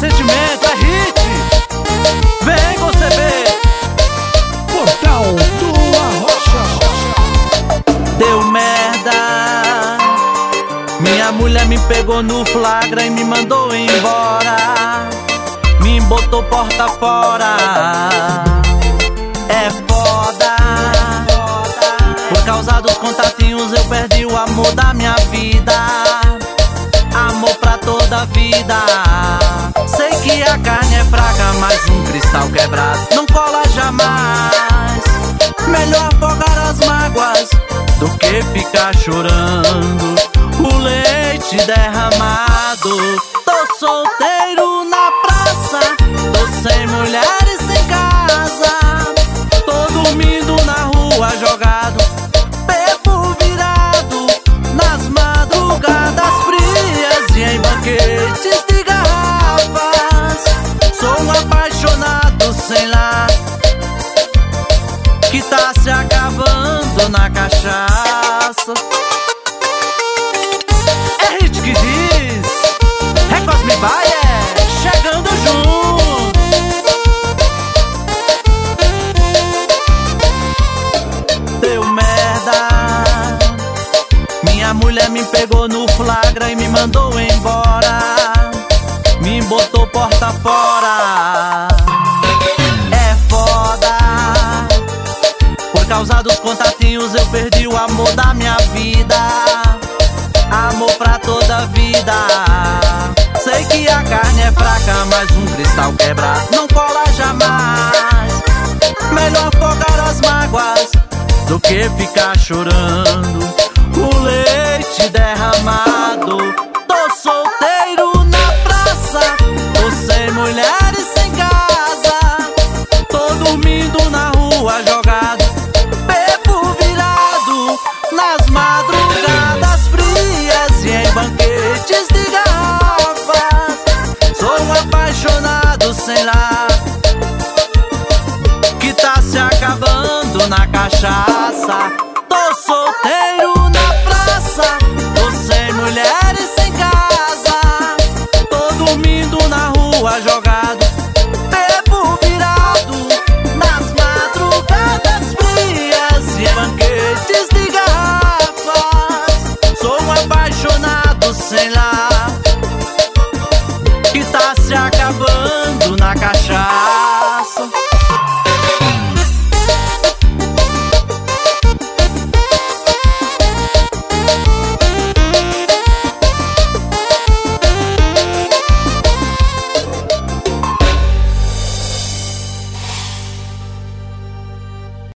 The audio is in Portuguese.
sentimento, é hit. Vem você ver. Portal do Arrocha. Deu merda. Minha mulher me pegou no flagra e me mandou embora. Me botou porta fora. É foda. Por causa dos contatinhos eu perdi o amor da minha vida. Amor pra toda vida. Sei que a carne é fraca, mas um cristal quebrado não cola jamais. Melhor afogar as mágoas do que ficar chorando. O leite derramado. Tô solteiro acabando na cachaça. É hit que diz, é Cosme Baia, chegando junto. Deu merda. Minha mulher me pegou no flagra e me mandou embora. Me botou porta fora. Causa dos contatinhos eu perdi o amor da minha vida. Amor pra toda vida. Sei que a carne é fraca, mas um cristal quebrado não cola jamais. Melhor afogar as mágoas do que ficar chorando.